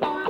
Bye.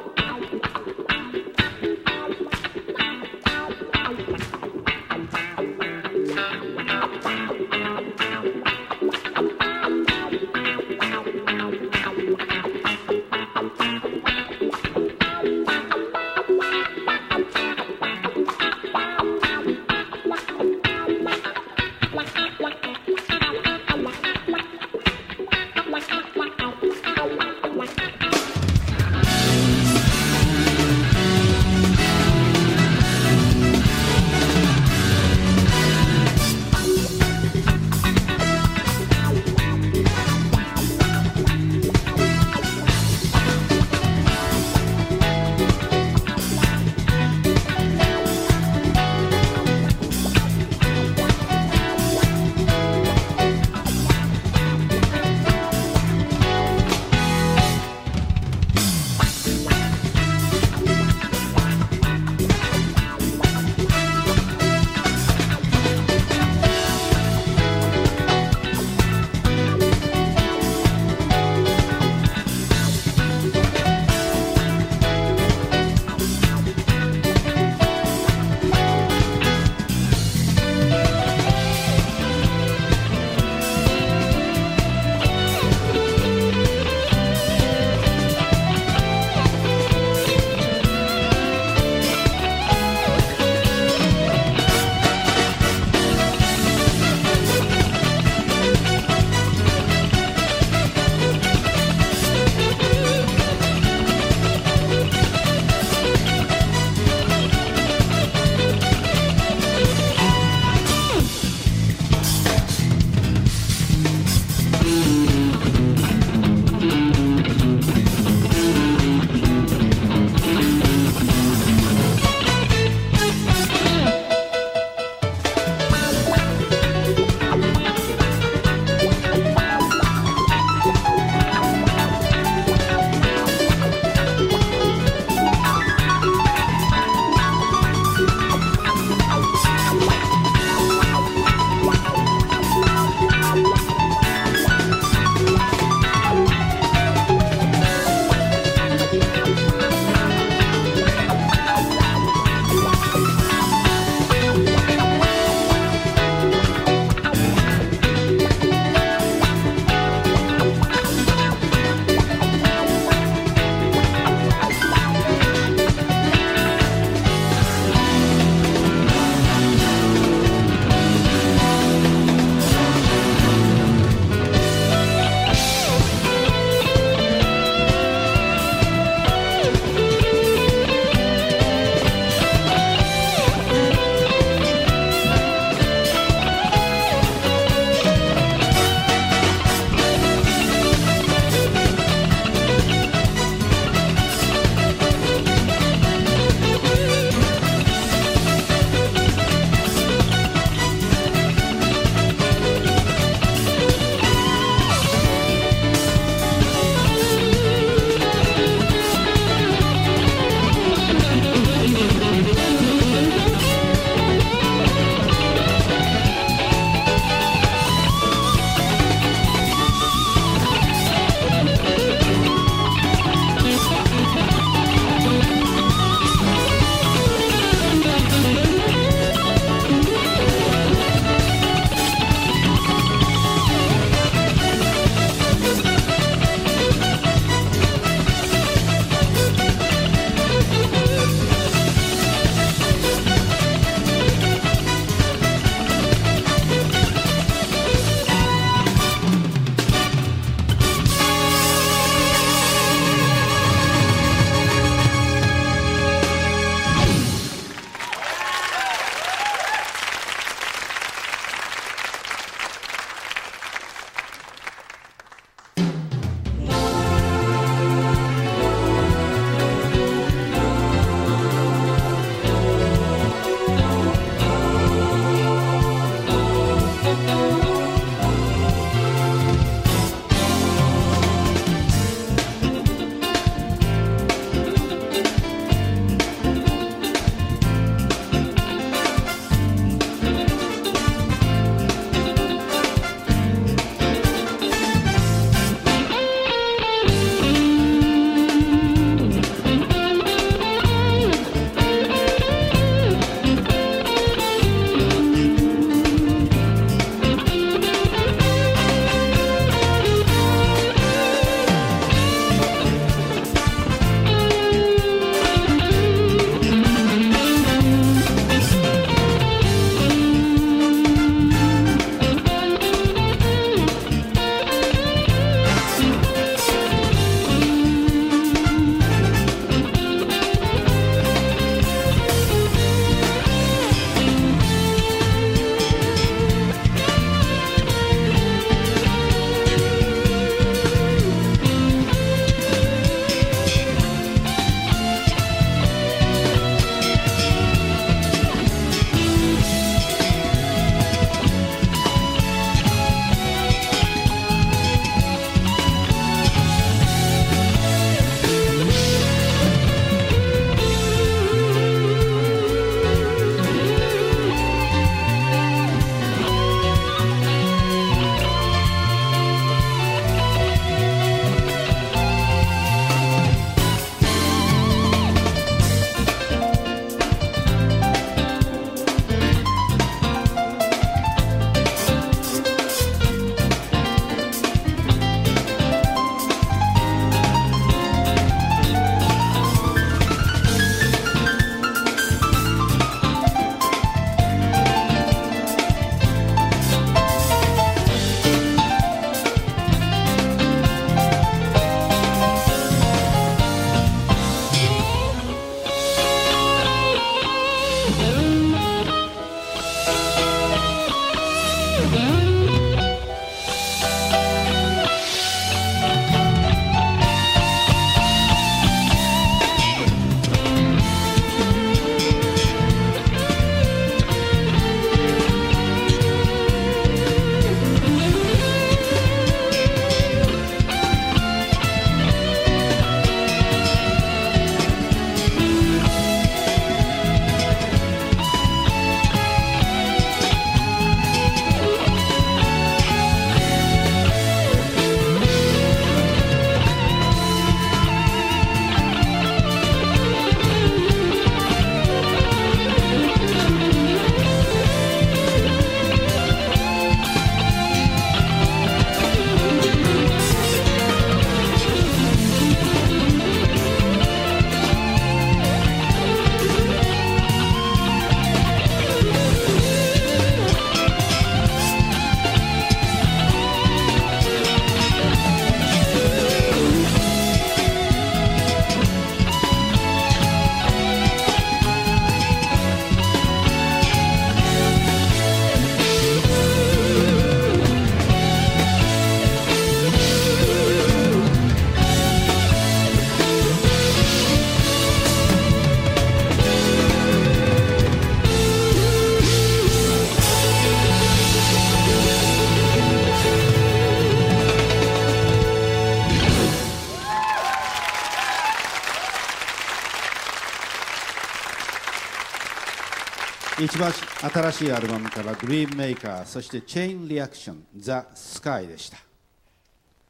一番新しいアルバムから「グリーンメーカー」そして「チェインリアクションザ・スカイ」でした。こ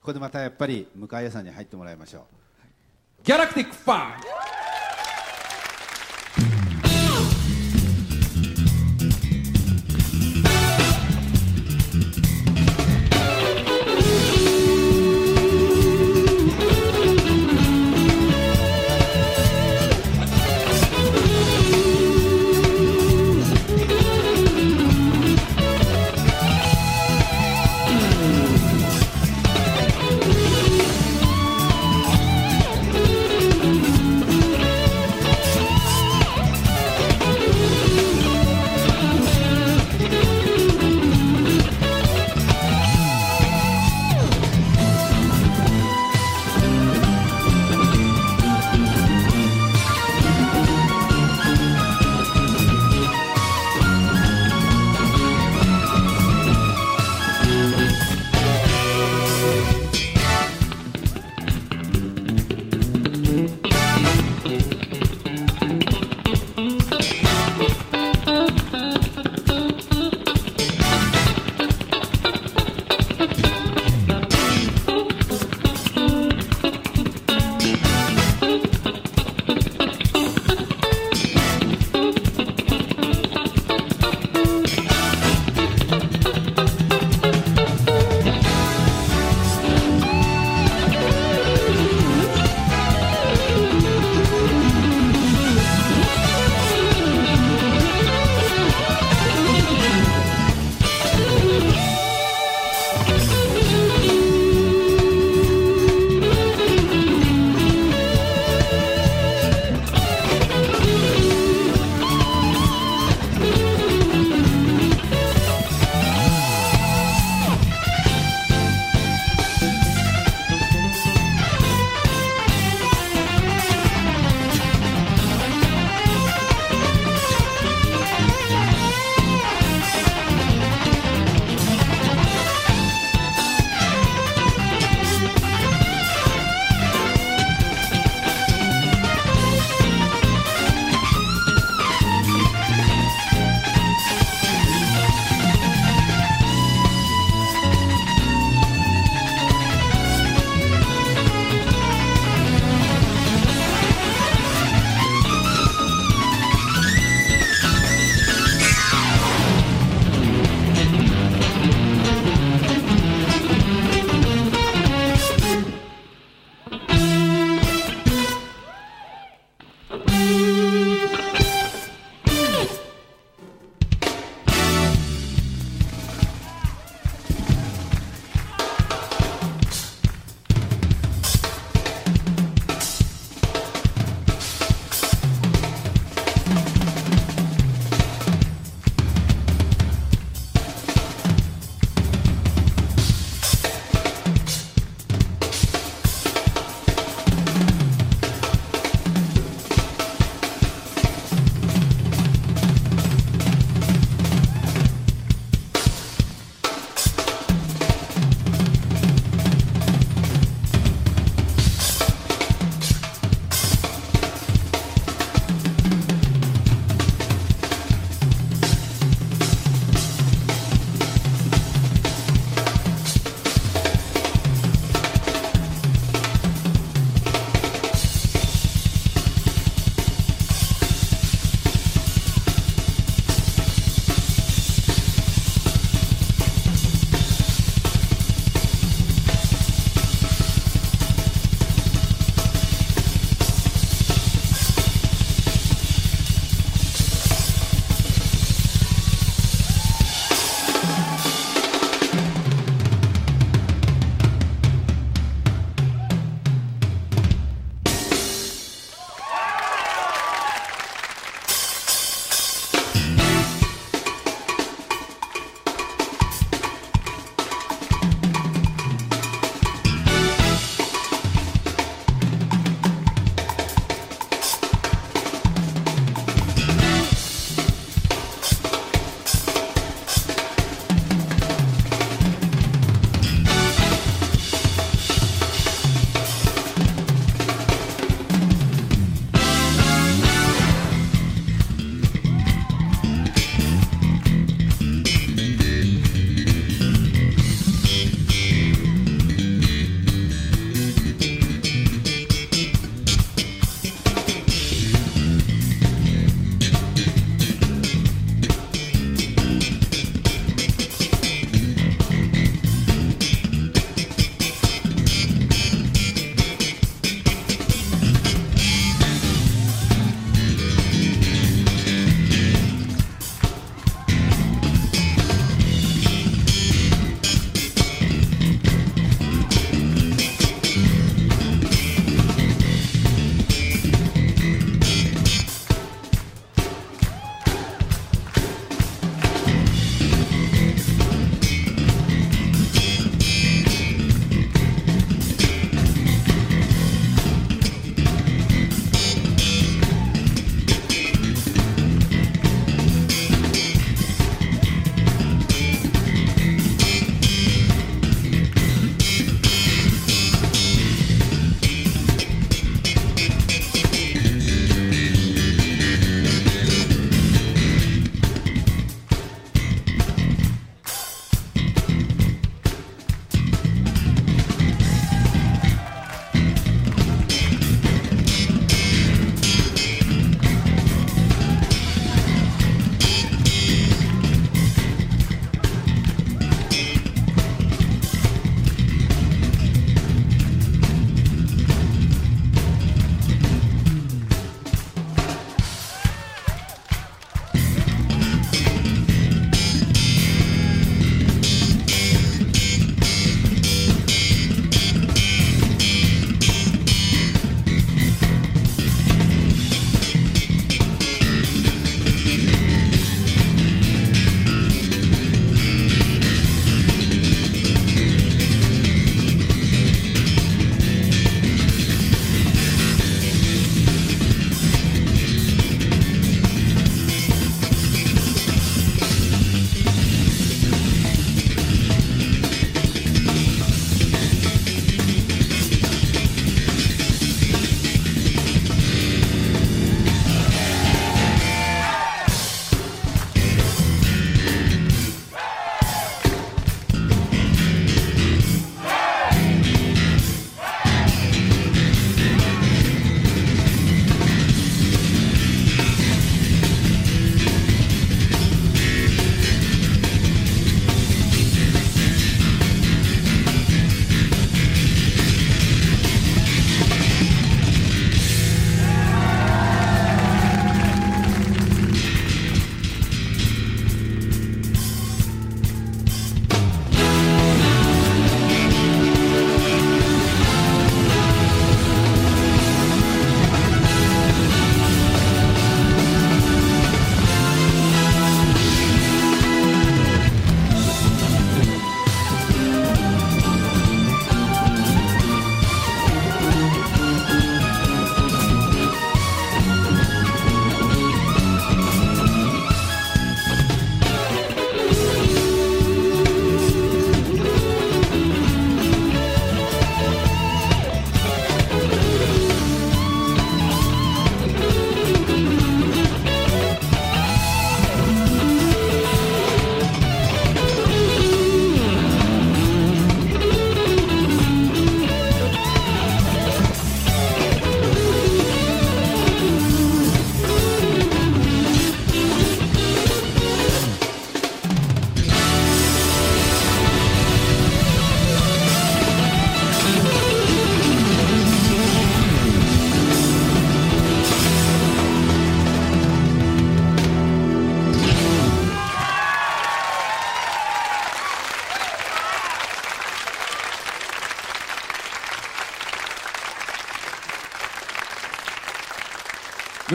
こでまたやっぱり向谷さんに入ってもらいましょう。ギャラクティックファン「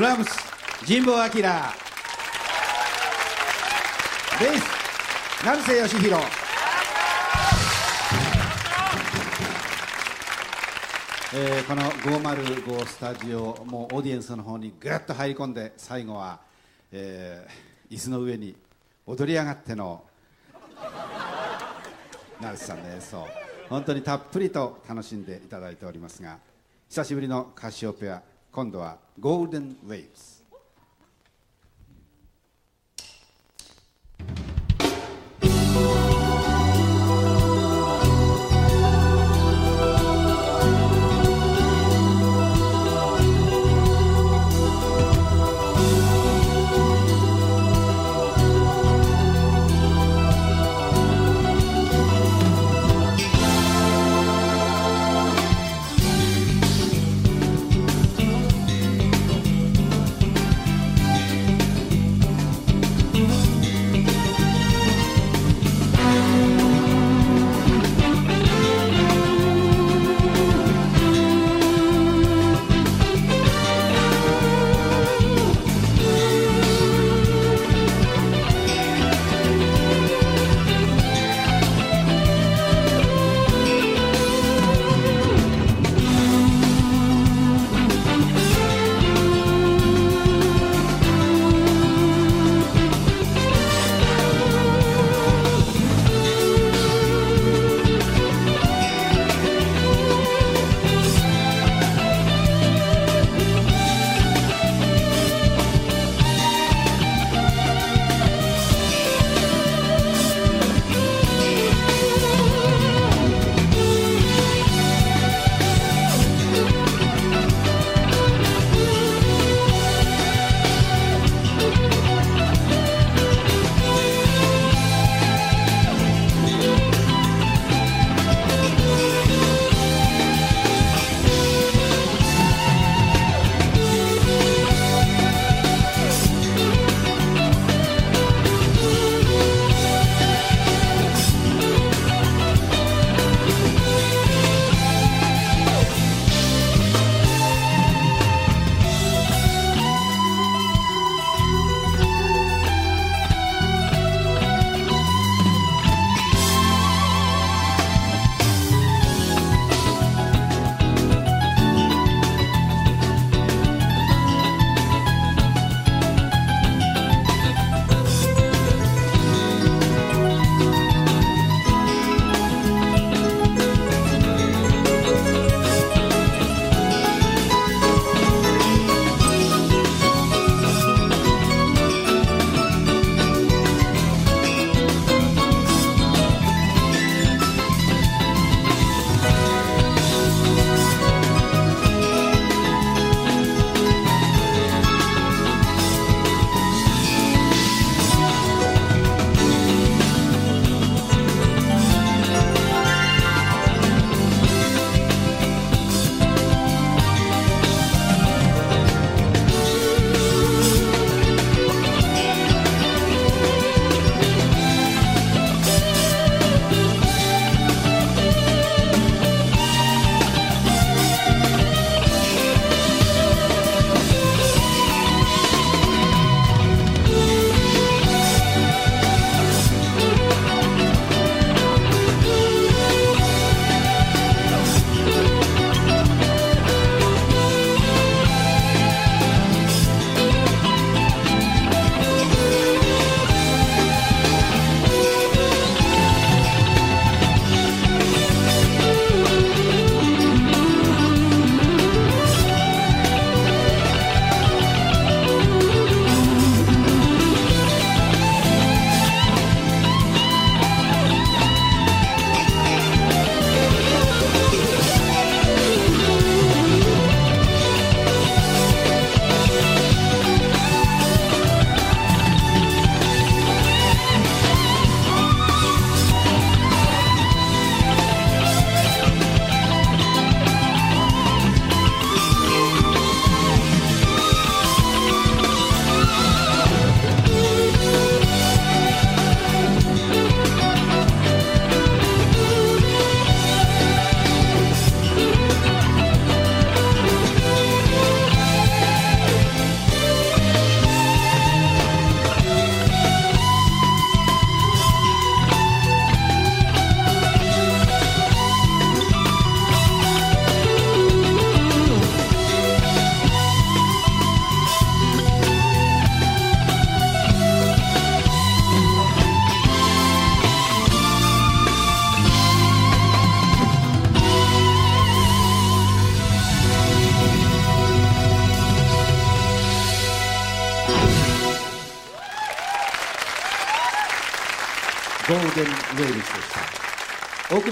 ラムス神保明ベース成瀬義弘。えーこの505スタジオもうオーディエンスの方にぐっと入り込んで最後は、えー椅子の上に踊り上がっての成瀬さんの演奏本当にたっぷりと楽しんでいただいておりますが久しぶりのカシオペア。今度はゴールデンウェイブス「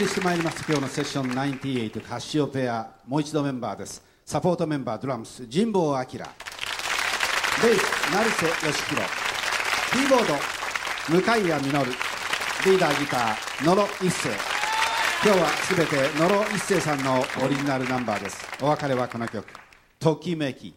してまいります今日のセッション98カシオペアもう一度メンバーです。サポートメンバードラムス神保明。ベース成瀬義弘。キーボード向谷実。リーダーギター野呂一世今日はすべて野呂一世さんのオリジナルナンバーです。お別れはこの曲「ときめき」